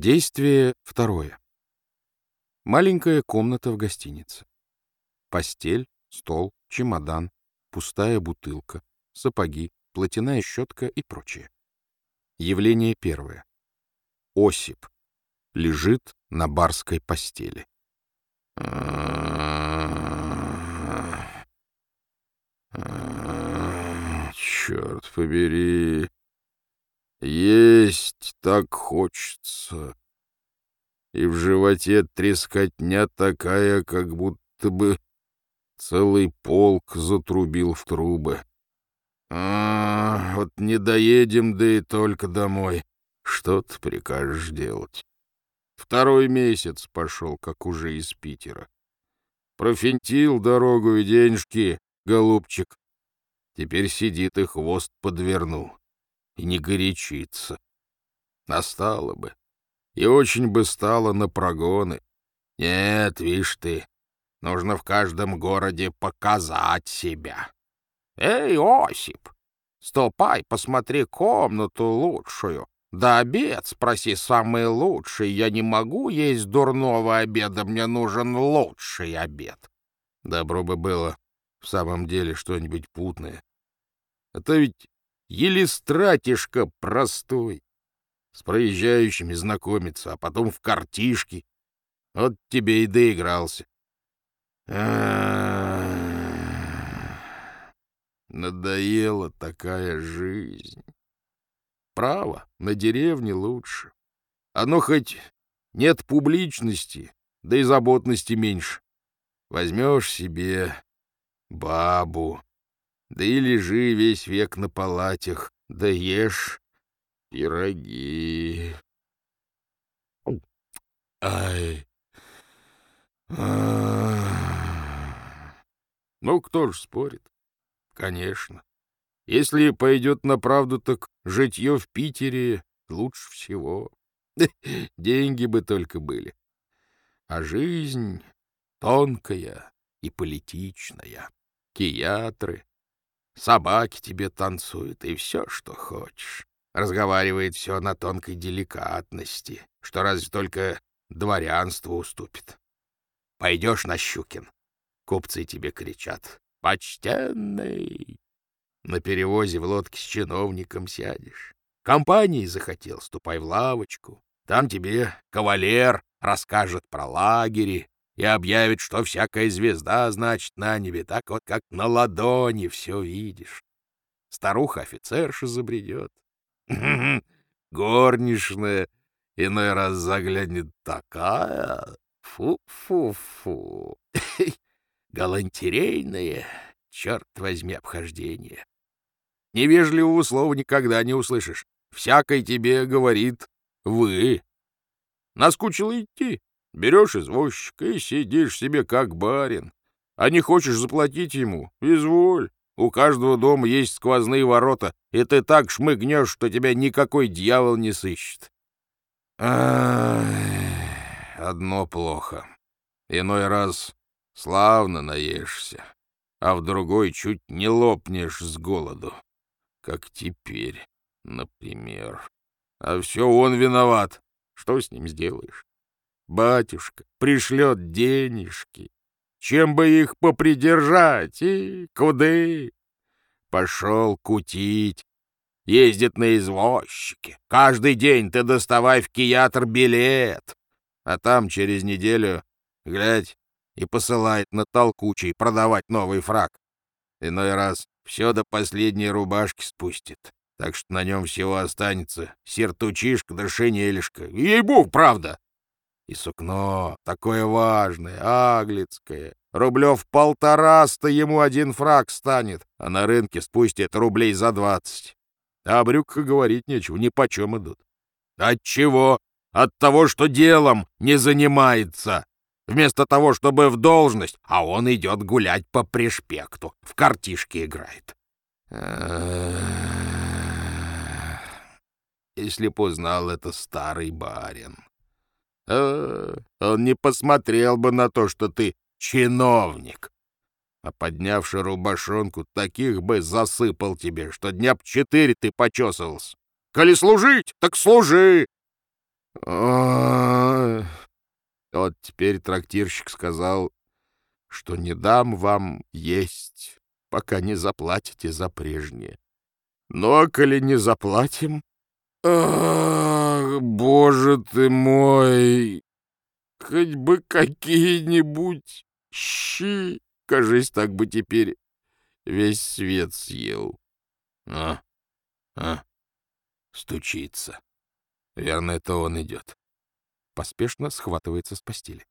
Действие второе. Маленькая комната в гостинице. Постель, стол, чемодан, пустая бутылка, сапоги, платяная щетка и прочее. Явление первое. Осип лежит на барской постели. Черт побери, есть так хочется. И в животе трескотня такая, как будто бы целый полк затрубил в трубы. А, вот не доедем, да и только домой. Что ты прикажешь делать? Второй месяц пошел, как уже из Питера. Профинтил дорогу и денежки, голубчик. Теперь сидит и хвост подвернул и не горячиться. Настало бы. И очень бы стало на прогоны. Нет, вишь ты, нужно в каждом городе показать себя. Эй, Осип, ступай, посмотри комнату лучшую. Да обед спроси самый лучший. Я не могу есть дурного обеда, мне нужен лучший обед. Добро бы было в самом деле что-нибудь путное. А то ведь Елистратишка простой. С проезжающими знакомиться, а потом в картишки. Вот тебе и доигрался. Надоела такая жизнь. Право, на деревне лучше. Оно хоть нет публичности, да и заботности меньше. Возьмешь себе бабу, да и лежи весь век на палатях, да ешь пироги. Ай. Ну, кто ж спорит? Конечно. Если пойдет на правду, так житье в Питере лучше всего. Деньги бы только были. А жизнь тонкая и политичная. Театры, Собаки тебе танцуют, и все, что хочешь. Разговаривает все на тонкой деликатности, что разве только дворянство уступит. Пойдешь на Щукин, купцы тебе кричат «Почтенный!» На перевозе в лодке с чиновником сядешь. Компании захотел, ступай в лавочку. Там тебе кавалер расскажет про лагери, и объявит, что всякая звезда, значит, на небе, так вот как на ладони все видишь. Старуха-офицерша забредет. Горничная иной раз заглянет такая. Фу-фу-фу. Галантерейное, черт возьми, обхождение. Невежливого слова никогда не услышишь. Всякой тебе говорит «вы». Наскучило идти. Берешь извозчика и сидишь себе как барин. А не хочешь заплатить ему — изволь. У каждого дома есть сквозные ворота, и ты так шмыгнешь, что тебя никакой дьявол не сыщет. Ах, одно плохо. Иной раз славно наешься, а в другой чуть не лопнешь с голоду. Как теперь, например. А все он виноват. Что с ним сделаешь? Батюшка пришлет денежки. Чем бы их попридержать? И куды? Пошел кутить. Ездит на извозчике. Каждый день ты доставай в киатр билет. А там через неделю, глядь, и посылает на толкучий продавать новый фраг. Иной раз все до последней рубашки спустит. Так что на нем всего останется сертучишка да шинелишка. Ей-бог, правда! И сукно такое важное, аглицкое. Рублев полтораста ему один фраг станет, а на рынке спустят рублей за двадцать. А о брюках говорить нечего, ни почем идут. От чего? От того, что делом не занимается. Вместо того, чтобы в должность, а он идет гулять по пришпекту, в картишки играет. Если б узнал это старый барин. А, он не посмотрел бы на то, что ты чиновник. А поднявши рубашонку, таких бы засыпал тебе, что дня б четыре ты почесывался. Коли служить, так служи. А, Вот теперь трактирщик сказал, что не дам вам есть, пока не заплатите за прежнее. Ну, а коли не заплатим... Ах, боже ты мой! Хоть бы какие-нибудь щи, кажись, так бы теперь весь свет съел. А, а, стучится. Верно, это он идет. Поспешно схватывается с постели.